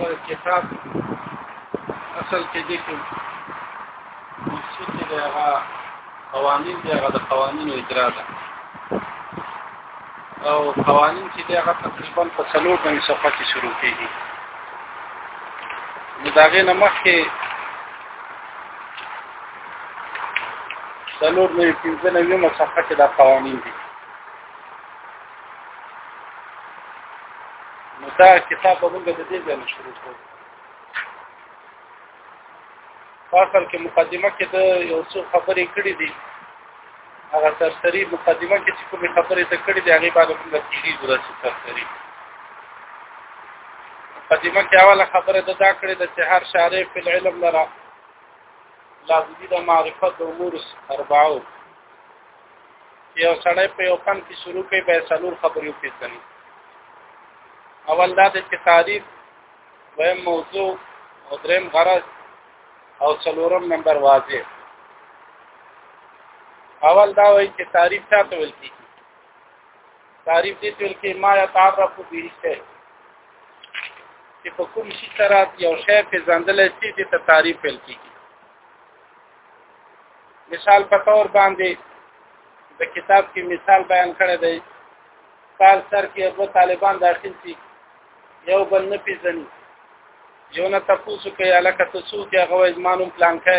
اول کتاب اصل کې دي کې مقصود دی هغه قوانين دی هغه د قوانینو اجرا ده او قوانين چې دی هغه تقریبا په څلور باندې صفحه کې شروع کیږي نو دا غي نه مخکې څلور نوي پنځه نوي مصفحه کې دا قوانين دي نو دا کتاب موږ د دې ځای نه شروع کوو فاصل کې مقدمه کې د یو څو خبرې کړې دي هغه سرسری مقدمه کې چې کومې خبرې ته کړې دي هغه باندې موږ تیری ورسې سرسری مقدمه کې اوله خبره د دا کړې د چې هر شارع په علم لره لازمي د معرفت امور اربعو یو سړی په یو فن کې شروع کوي به څلور خبرې وپېژني اول دا د چې تعریف دویم موضوع او دریم غرض او څلورم نمبر واضح اول دا وایي چې تعریف څه ته ویل کیږي تعریف دې ته ویل کیږي ما یتعرف به شی چې په کوم شي سره یو شی په ځندل شي چې تعریف ویل کیږي مثال په تور باندې د کتاب کې مثال بیان کړی دی کال سر کې ابو طالبان داخل شي یو بل نه پیژني یو نه تاسو کې علاقه تاسو کې هغه ځمانو پلان کې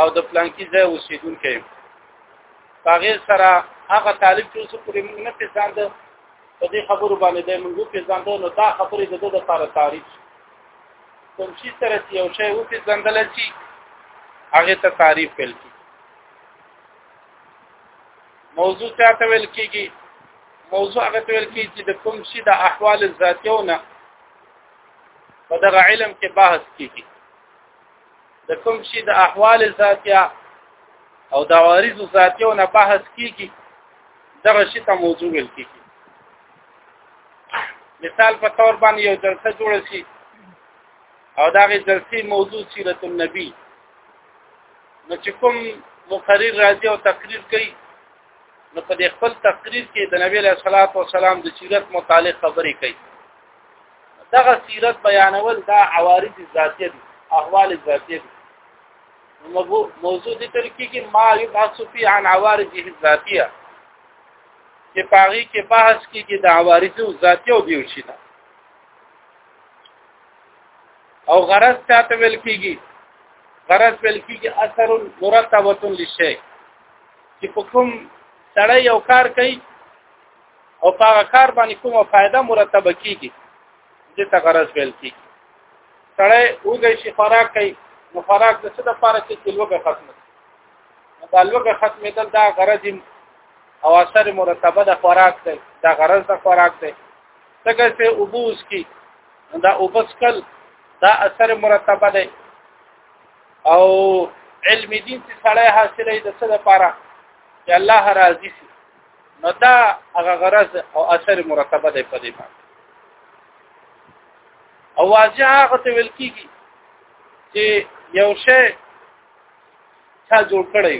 او د پلان کې ځای اوسیدونکي هغه سره هغه طالب چې اوس پورې موږ نه پیژاند په دې خبرو باندې د موږ پیژاند نو دا خبرې د دې لپاره تاریخ کوم چې سره چې یو شی وفي ځندل چې هغه ته تعریف ویل کی موضوع ته ته ویل کیږي موضوع هغه ته ویل کیږي چې د کوم شي د احوال ذاتیونه په دغه علم کې بحث کیږي د کوم شي د احوال ذاتیا او د عوارض ذاتیونه بحث کیږي دغه شي ته موضوع ویل کیږي مثال په تور باندې یو جلسه جوړ شي او دا غي جلسې موضوع سیرت النبی نو چې کوم مقرر راځي او تقریر کوي نو په دې خپل تقریر کې د نبی له صلوات و سلام د سیرت متعلق خبرې کوي دغه سیرت بیانول دا عوارض ذاتیه دي احوال ذاتیه دي موضوع دې ترکی کې ما یبحث فی عن عوارضه الذاتیه چې پاغي کې بحث کې کې د عوارض او ذاتي او دیو شي دا او غرض چاته ویل کیږي غرض ویل کیږي اثر مرتبه لشی چې په کوم سړی یو کار کوي او په هغه کار باندې کومه فائدہ مرتبه کیږي دې ته غرض ویل کیږي سړی وګړي شي خوراک کوي نو خوراک د څه لپاره چې لوګه ختمه تعلق ختم دل دا غرض او اثر مرتبه د خوراک دی دا غرض د خوراک دی څنګه چې ابوس کی دا ابوس کل دا اثر مرتبه دی او علم دین چې سړی حاصلې د څه لپاره چې الله راضي شي نو دا هغه غرض او اثر مرتبه دی په دې باندې او واجه هغه ته ویل کیږي چې یو شی چا جوړ کړی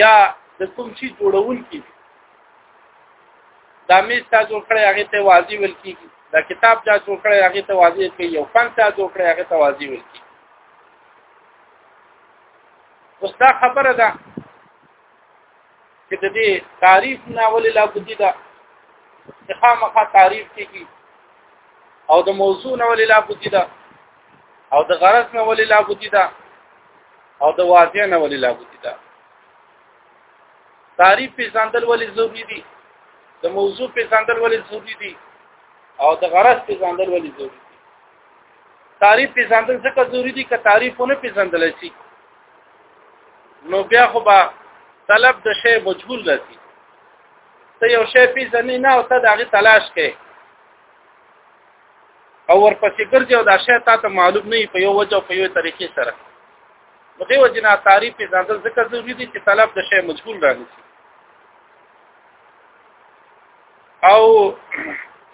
یا د کوم شي جوړول کی دا میز چا جوړ کړی هغه ته واضح ول کیږي دا کتاب چا جوړ کړی هغه ته واضح کوي یو فن چا جوړ کړی هغه ته واضح ول کیږي اوس دا خبره ده چې د دې تعریف نه ولې لا بودی ده چې خامخا تعریف کیږي او د موضوع نه ولې لا بودی ده او د غرض نه ولې لا بوتی ده او د واضح نه ولې لا بوتی ده تعریف په ځاندل ولې ضروری دي د موضوع په ځاندل ولې ضروری دي او د غرض په ځاندل ولې ضروری دي تعریف په ځاندل څه ضروری دي که تعریفونه په ځاندل شي نو بیا خو به طلب د شی مجهول راځي ته یو شی پیژنې نه او ته د هغه تلاش کې او ورپسې ګرځي او دا شی تا ته معلوم نه په یو وجه او په یو طریقې سره نو دی وجنا تعریف په ځان ذکر ضروري دي چې طلب د شی مجهول رانیسي او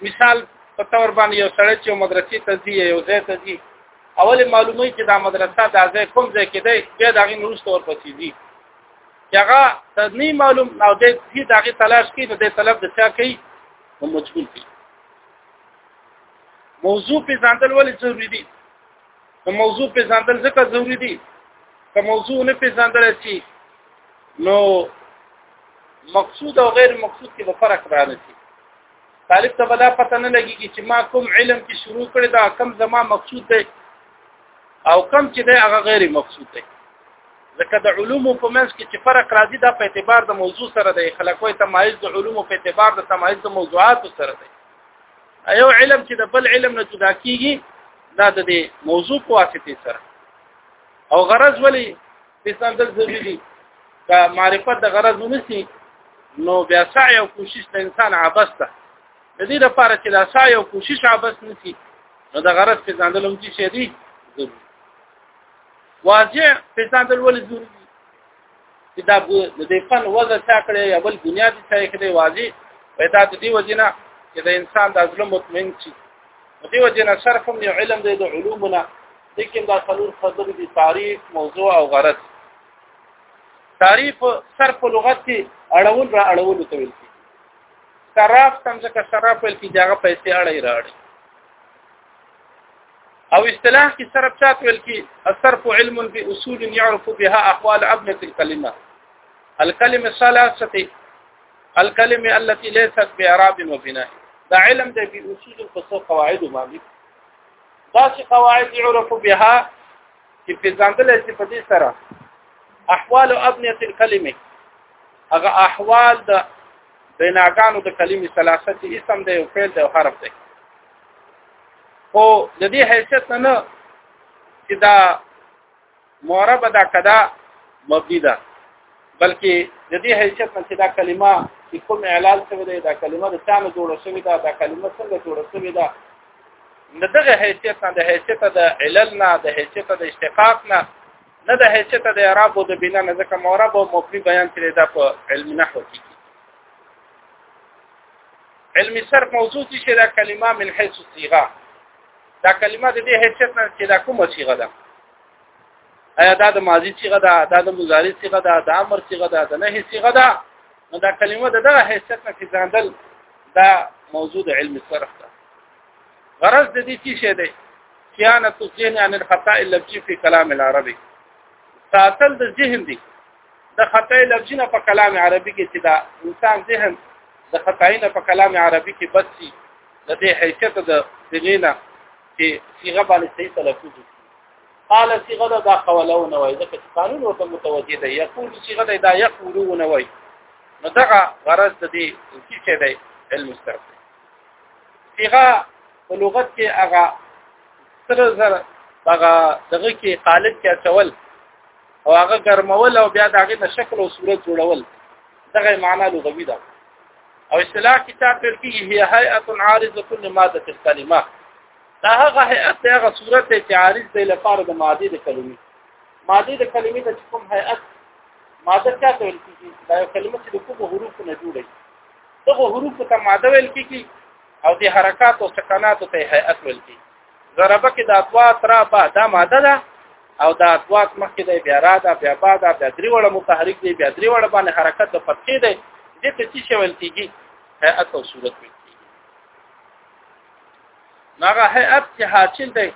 مثال په تور باندې یو سړی چې مدرسې ته ځي یو ځای ته ځي اول معلومه چې دا مدرسه د ځای کوم ځای کې دی بیا دا غي نورست ور پسې دي هغه تدنی معلوم نو د دې دغه تلاش کې د طلب د چا کوي نو مجبور دي موضوع په ځانتل ولې ضروری دي نو موضوع په ځانتل ځکه ضروری دي که موضوع نه په ځانتل شي نو مقصود او غیر مقصود کې به فرق راځي طالب ته بلا پته نه لګيږي چې ما کوم علم کې شروع کړی دا کم زما مقصود دی او کم چې دی هغه غیر مقصود دی ځکه د علومو په منځ کې چې فرق راځي دا په اعتبار د موضوع سره دی خلکوي تمایز د علومو په اعتبار د تمایز د موضوعات سره دی ایو علم چې د بل علم نه جدا کیږي دا د موضوع په واسطه سره او غرض ولی مثال د ضروري دي دا معرفت د غرض ونسی نو بیا سعی او کوشش د انسان عباس ده د دې لپاره چې دا سعی او کوشش عباس نسی نو د غرض په ځان دلم چې شې دي واضح په ځان دل ول ضروري دي چې دا د دې فن وضع څا کړی یا بل دنیا دي څا کړی واضح پیدا د دې وجنه چې د انسان د ظلم مطمئن شي د دې وجنه صرف هم یو علم دی د علومنا لیکن دا څلور خبرې دي تعریف موضوع او غرض تعریف صرف لغت کې اړول را اړول ته ویل صراف تم ځکه صراف ویل کیږي هغه پیسې اړې راړي او اصطلاح کې صرف چات ویل کی الصرف علم باصول يعرف بها احوال ابنه الكلمه الكلمه ثلاثه الكلمه التي ليست باعراب وبناء دا علم د بي اصول په څو قواعد باندې دا چې قواعد يعرف بها چې په ځانګړې چې په دې سره احوال ابنيه الكلمه هغه احوال د بناګانو د کلمې ثلاثه اسم دی او فعل دی او حرف دی خو د دې حیثیت نه چې دا معرب دا کدا مبني ده بلکې د دې حیثیت نه چې دا کلمه چې کوم اعلان شوی دی دا کلمه د څانو جوړه شوې ده دا کلمه څنګه جوړه شوې ده د دغه حیثیت نه د حیثیت د علل نه د حیثیت د اشتقاق نه نه د حیثیت د اعراب او د بنا نه ځکه معرب او مبني بیان کړي دا په علم نحو کې علم صرف موضوع دي چې دا کلمه من حيث صيغه دا کلمه د دې حیثیت نه چې دا کومه صيغه ده ایا دا د ماضي صيغه ده دا د مضارع صيغه ده دا امر صيغه ده دا نهي صيغه ده نو دا کلمه د دغه حیثیت نه چې ځاندل دا موضوع د علم صرف ده غرض د دې څه شی دی صيانه الذهن عن الخطا اللفظي في كلام العربي ساتل د ذهن دی د خطای لفظي نه په کلام عربي کې چې دا انسان ذهن د خطای نه په کلام عربي کې بد شي د دې حیثیت د دلینا چې صيغه باندې صحیح تلفظ قال صيغه دا قولونه وای ځکه چې قانون ورته متوجه دی یقول صيغه دا یقولونه وای نو دغه غرض د دې چې دی علم مستقبل صيغه په لغت کې هغه سر سر هغه دغه کې قالب کې اچول او هغه ګرمول او بیا دغه د شکل او صورت جوړول دغه معنا لغوي ده او اصطلاح کتاب پر کې هي هيئه عارضه لماده الكلمه دا هغه هيئت هغه صورت چې عارض دی لپاره د ماده د کلمې ماده د کلمې د کوم هيئت ماده څه ته ویل کیږي دا یو کلمه چې د کومو حروفو نه جوړه دغه حروف ته ماده ویل کیږي او د حرکات او سکنات ته هيئت ویل کیږي ضربه کې د اتوا ترا با دا ماده ده او دا اتوا مخکې د بیا را ده بیا با ده بیا درې وړه متحرک دی بیا درې وړه باندې حرکت د فتحې دی دې ته څه ویل کیږي هيئت او صورت ویل هغه هيئت چې حاصل دی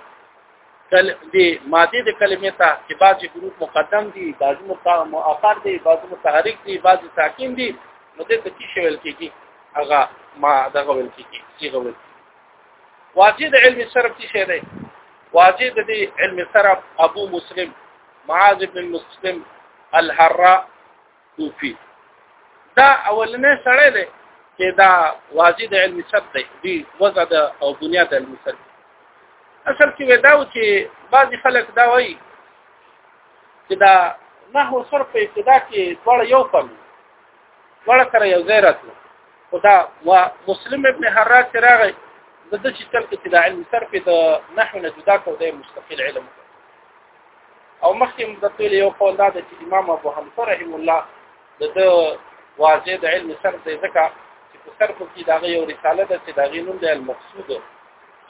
کل دی ماده د کلمې ته چې بعضي حروف مقدم دي بعضي مؤخر دي بعضي متحرک دي بعضي ساکن دي نو د څه شي ویل کېږي هغه ما دغه ویل کېږي چې غوړي واجد علم صرف څه شی دی واجد دی علم صرف ابو مسلم معاذ بن مسلم الحراء کوفی دا اولنې سړی دی چې دا واجد علم سب دی دی وزه د او بنیاد علم سب اصل کې ودا و چې بعضی خلک دا وایي چې دا نحو صرف په ابتدا کې ټول یو فن ټول سره یو ځای راتلو خدا و مسلم ابن حراج راغی د دې چې تل کې دا علم صرف د نحو نه جدا کو دی مستقل علم او مخکې موږ د پیل یو قول دا چې امام ابو حنیفه رحم الله د د واضح د علم سر دی ځکه چې په سر کې دا یو رساله ده چې دا غینون د المقصود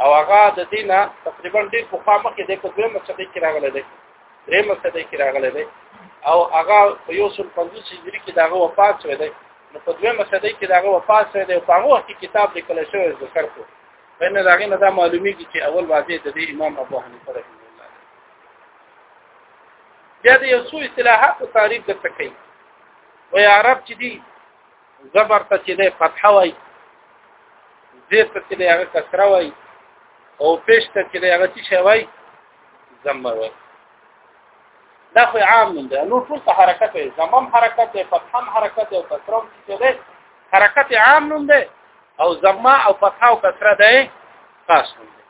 او هغه د دینه تقریبا ډېر په خوا مخکې د په دوه مسله کې راغلی دی درې مسله کې راغلی دی او هغه په یو سل پنځوس هجری کې داغه وفات شوی دی نو په دوه مسله کې داغه وفات شوی دی او په هغه وخت کې کتاب لیکل شوی د سر کو ان داغه نه دا معلومیږي چې اول واضح د امام ابو حنیفه رحمه الله بیا د یو څو اصطلاحات او تعریف د تکي و یا عرب چې دي زبر ته چې ده فتحه وای زیر ته چې ده هغه کسره وای او پیش ته چې ده هغه چې شوی زمه وای دا خو عام نه ده نو ټول حرکت زمم حرکت فتحم حرکت او کسرم چې ده حرکت عام نوم دی او زما او فتحه او کسره دی خاص نوم دی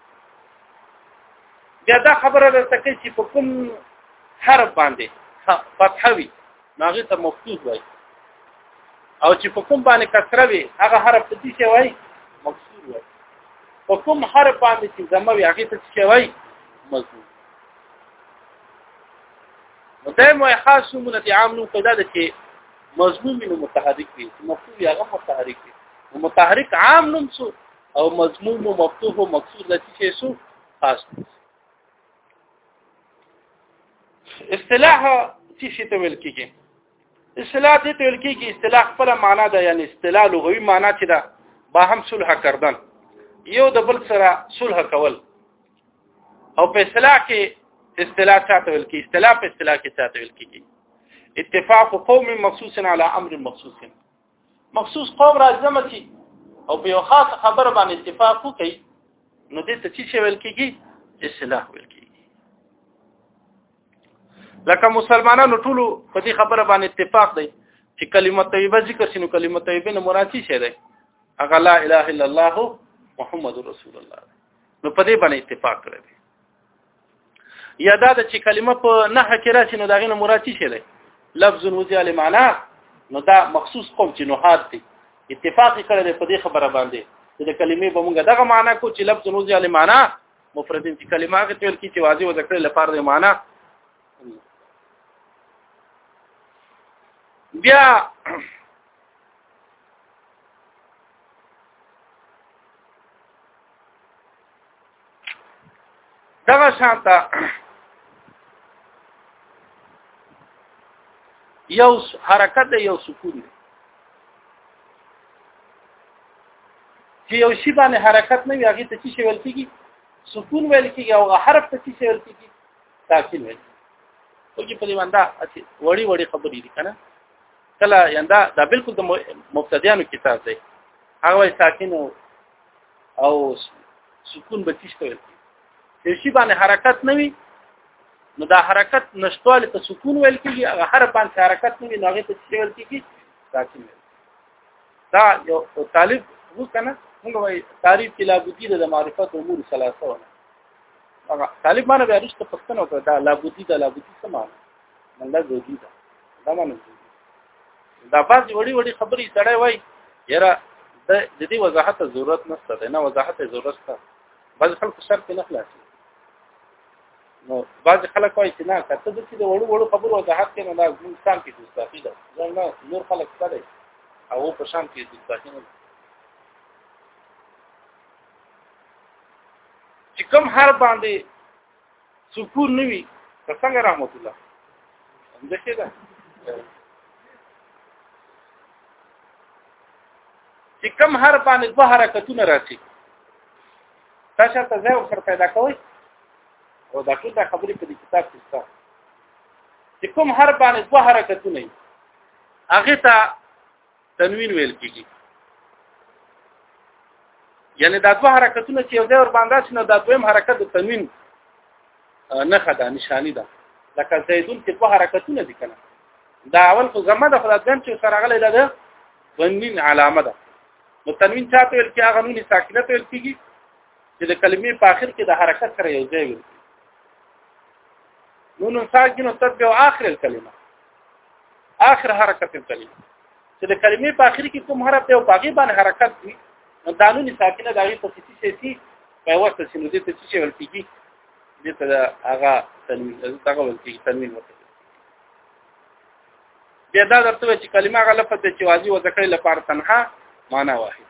بیا دا خبره درته کوي چې په کوم حرف باندې فتحه وي هغه ته مفتوح وایي او چې په کوم باندې کسره وي هغه حرف ته څه وایي مکسور وایي په کوم حرف باندې چې زما وي هغه ته څه وایي مضمون نو دا مو خاص نمونه عام نو پیدا ده چې مضمون نو متحرک وي مفتوح یا غو متحرک وي نو متحرک عام نوم سو او مضمون نو مفتوح او مکسور د څه سو خاص اصطلاح څه شي ته ویل کیږي اصطلاح دې ته ویل کیږي اصطلاح خپل معنا ده یعنی اصطلاح لغوي معنا چې ده با هم صلح کردن یو د بل سره صلح کول او په اصطلاح کې اصطلاح چاته ویل کی اصطلاح په اصطلاح کې چاته ویل کیږي اتفاق قوم مخصوص على امر مخصوص مخصوص قوم راځم چې او په یو خاص خبره باندې اتفاق وکړي نو دې ته چې ویل کیږي اصلاح ویل کیږي لکه مسلمانانو ټول په دې خبره باندې اتفاق دی چې کلمه طیبه ذکر شنو کلمه طیبه نه مراد څه دی هغه لا اله الا الله محمد رسول الله نو په دې باندې اتفاق کړی دی یا دا چې کلمه په نه کې راشي نو دا غینه مراد څه شي دی لفظ وزي علي معنا نو دا مخصوص قوم چې نوحات دي اتفاق کړی دی په دې خبره باندې چې د کلمې به موږ دغه معنا کو چې لفظ وزي علي معنا مفردین چې کلمه کې تل کې چې واضح وذکر لپاره د معنا بیا دغه شانته یو حرکت دی یو سکون دی چې یو شی باندې حرکت نه وي هغه ته څه ویل کیږي سکون ویل کیږي او حرف ته څه ویل کیږي ساکن ویل کیږي او چې په دې باندې اته وړي وړي خبرې دي کنه کله یندا دا بالکل د مبتدیانو کتاب دی هغه وای ساکن او سکون به تیش کوي چې شی باندې حرکت نه وي نو دا حرکت نشټوال ته سکون ویل کیږي هغه هر باندې حرکت نه وي نو هغه ته څه ویل کیږي ساکن دا یو طالب وو کنه موږ وای تعریف کې لابودی د معرفت امور ثلاثه ونه هغه طالب باندې بیا رښت پښتنه وکړه دا لابودی دا لابودی سمانه مله زوجي ده دا معنی دا بعض وړي وړي خبرې سړی وای یاره د دې وضاحت ضرورت نشته نه وضاحت ضرورت شته بعض خلک شر کې نه خلاصي نو بعض خلک وایي چې نه کته د دې وړو وړو خبرو وضاحت کې نه دا انسان کې دوستاخی ده ځنه نور خلک سره او په شان کې دوستاخی نه چې کوم هر باندې سکور نه وي څنګه رحمت الله همدا څه ده چې کم هر باندې دوه حرکتونه راځي تاسو ته ځای ور پیدا کوئ او دا ټول دا خبرې په کتاب کې شته چې کوم هر باندې دوه حرکتونه هغه ته تنوین ویل کیږي یعنی دا دوه حرکتونه چې یو ځای ور باندې شنو دا دویم حرکت د تنوین نه خدا نشانی ده لکه زیدون چې دوه حرکتونه دي کنه دا اول خو زمه ده خدای دم چې سره غلې ده تنوین علامه ده نو تنوین چا ته ویل چې هغه نون ساکنه ته ویل کیږي چې د کلمې په اخر کې د حرکت سره یو ځای وي نون ساکنه تتبع اخر الكلمه اخر حرکت تللی چې د کلمې په اخر کې کوم حرف دی او باغی باندې حرکت دی نو دانونی ساکنه د هغې په سیسی سیسی په واسطه چې نو دې ته چې ول کېږي دې ته هغه تنوین هغه ول کېږي تنوین ورته بیا دا درته چې کلمه هغه لفظ چې واځي و ذکر لپاره تنها معنا واحد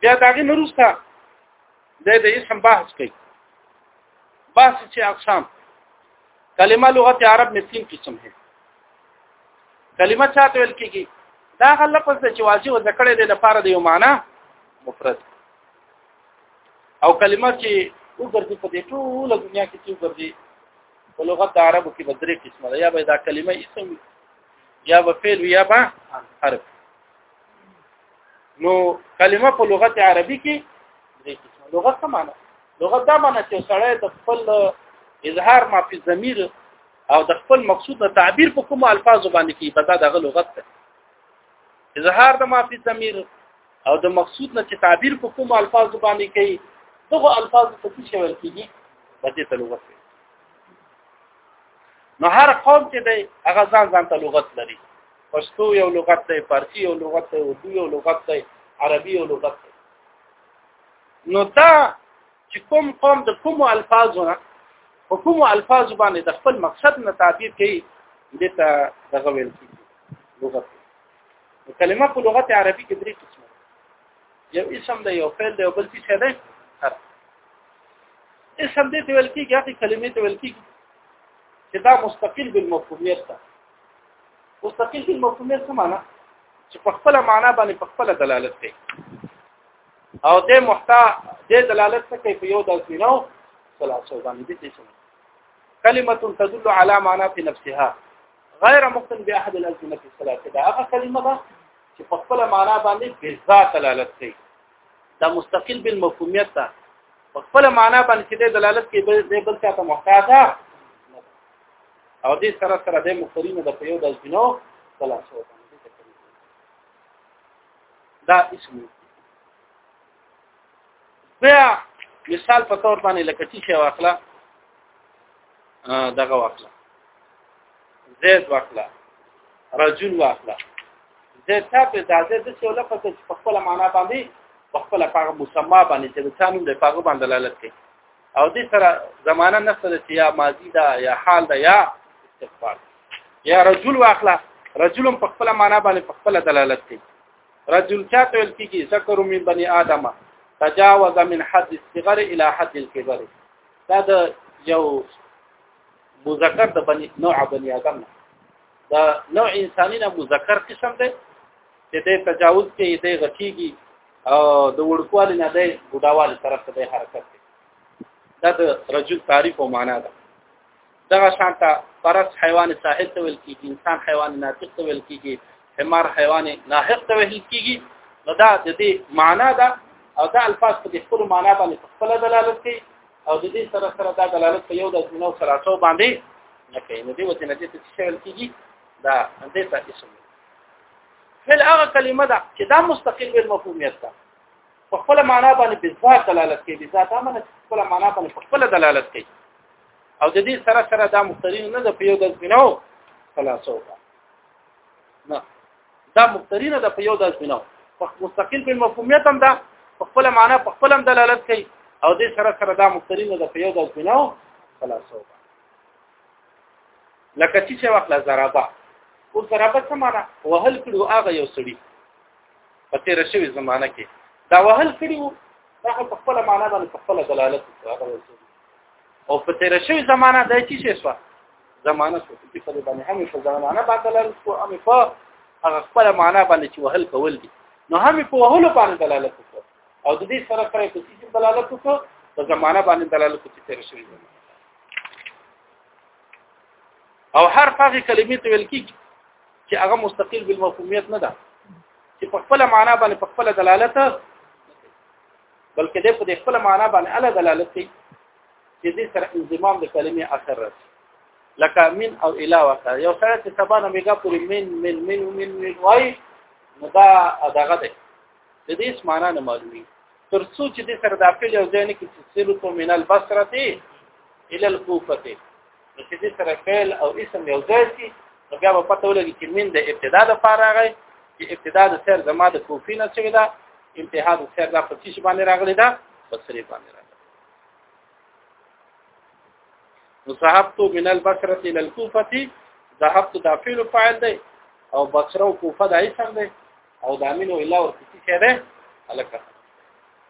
بیا داغه نورستا د دې اسم بحث کوي بحث چې اقسام کلمه لغت عرب میں تین قسم ہے کلمه چاته ویل کیږي دا غل لفظ چې واضح و ذکر دی د پاره د یو معنا مفرد او کلمه چې وګرځي په دې ټول دنیا کې چې وګرځي په لغت عربو کې بدرې قسمه ده یا به دا کلمه اسم یا به فعل یا به حرف نو کلمه په لغت عربي کې درې قسمه لغت څه معنی لغت دا معنی چې سړی د خپل اظهار ما په ضمیر او د خپل مقصود نه تعبیر په کوم الفاظ باندې کې په دا دغه لغت ده اظهار د ما په ضمیر او د مقصود نه چې تعبیر په کوم الفاظ باندې کوي دغه الفاظ ته څه شي ویل کیږي په دې ته لغت نو هر قوم چې دی هغه ځان ځان ته لغت لري پښتو یو لغت دی فارسی یو لغت دی اردو یو لغت دی عربي یو لغت دی نو دا چې کوم قوم د کوم الفاظو نه په کوم الفاظ باندې د خپل مقصد نه تعبیر کوي دته دغه ویل کیږي لغت کلمه په لغت عربي کې درې قسمه یو اسم دی یو فعل دی یو بل څه دی حرف اسم دې ته ویل کېږي هغه کلمې ته ویل کېږي چې دا مستقل بالمفهومیت ده مستقل بالمفهومیت څه معنی چې په خپل معنا باندې په خپل دلالت کوي او دې محتا دې دلالت کوي په یو داسې نو ثلاثه باندې دې څه کلمه تدل على معنى في نفسها غیر مقتن به احد الازمه الصلاه دا هغه کلمه ده چې په خپل معنا باندې بذات دلالت کوي دا مستقل بالمفهومیت ده په خپل معنا باندې چې دلالت کوي به بل څه ته محتاج او دې سره سره د مخترینو د پیو د جنو خلاصو دا اسم بیا مثال په تور باندې لکه چې شی واخله دغه واخله زید واخله رجل واخله زید ته په ځای د څه لپاره چې په خپل معنا باندې په خپل هغه مسما باندې چې د ثانو د پاګو باندې دلالت کوي او دې سره زمانہ نسل چې یا ماضی دا یا حال دا یا استقبال یا رجل واخله رجل په خپل معنا باندې په خپل دلالت کوي رجل چاته ویل کیږي ذکر من بني ادمه تجاوز من حد الصغر الى حد الكبر دا د یو مذکر د بني نوع بني ادم دا نوع انساني نه مذکر قسم دی چې د تجاوز کې د غټيږي او د وړکوال نه د بډاوال طرف ته حرکت کوي دا د رجل تعریف او معنا ده دغه شانته فرس حیوان ساحل ته ویل کیږي انسان حیوان ناطق ته ویل کیږي حمار حیوان ناحق ته ویل کیږي نو دا د دې معنا ده او دا الفاظ په خپل معنا باندې خپل دلالت کوي او د دې سره سره دا دلالت په یو د جنو سلاسو باندې نه کوي نو دې وته نه دې څه شول کیږي دا دې ته اسم فل هغه کلمه ده چې دا مستقل بل مفهومیت ده په خپل معنا باندې بذات دلالت کوي بذات امنه خپل معنا باندې خپل دلالت کوي او د دې سره سره دا مخترین نه د پیو د بناو خلاصو نه دا مخترینه د پیو د بناو په مستقل په مفهومیت هم دا په خپل معنا په خپل دلالت کوي او دې سره سره دا مخترینه د پیو د بناو خلاصو لکه چې وخت لا زرابه او زرابه څه معنا وهل کړو هغه یو سړی په تیر شوی زمانہ کې دا وهل کړو دا په خپل معنا باندې په خپل دلالت کوي او په تیر شوی زمانہ د چی شي سو زمانہ سو چې په باندې هم په زمانہ باندې دلالت کو هم په هغه خپل معنا باندې چې وهل کول دي نو هم په وهل باندې دلالت کو او د دې سره سره په سیستم دلالت کو په زمانہ باندې دلالت کو چې تیر شوی او هر هغه کلمې ته ویل کیږي چې هغه مستقل بالمفهومیت نه ده چې په خپل معنا باندې په خپل دلالت بلکې د په دې خپل معنا باندې اله دلالت کوي چې دې سره انضمام د کلمې اثر راځي لکه من او اله وته یو سره چې سبا نه میګه پوری من من من من من وای نو دا دغه ده د دې معنا نه معلومي تر څو چې دې سره د خپل یو ځای نه کې چې سیرو تو من البصره الى الكوفه نو چې دې سره فعل او اسم یو ځای شي نو بیا په پته ولګي چې من د ابتدا د پاره راغی چې ابتدا د سر زما د کوفی نه شوی دا انتها د سر د پچیش باندې راغلی دا بصری باندې راغلی نو صحابتو من البصره الى الكوفه ذهبت دا فعل فاعل دی او بصره او کوفه د اسم دی او دامن او الا ورته څه ده الکه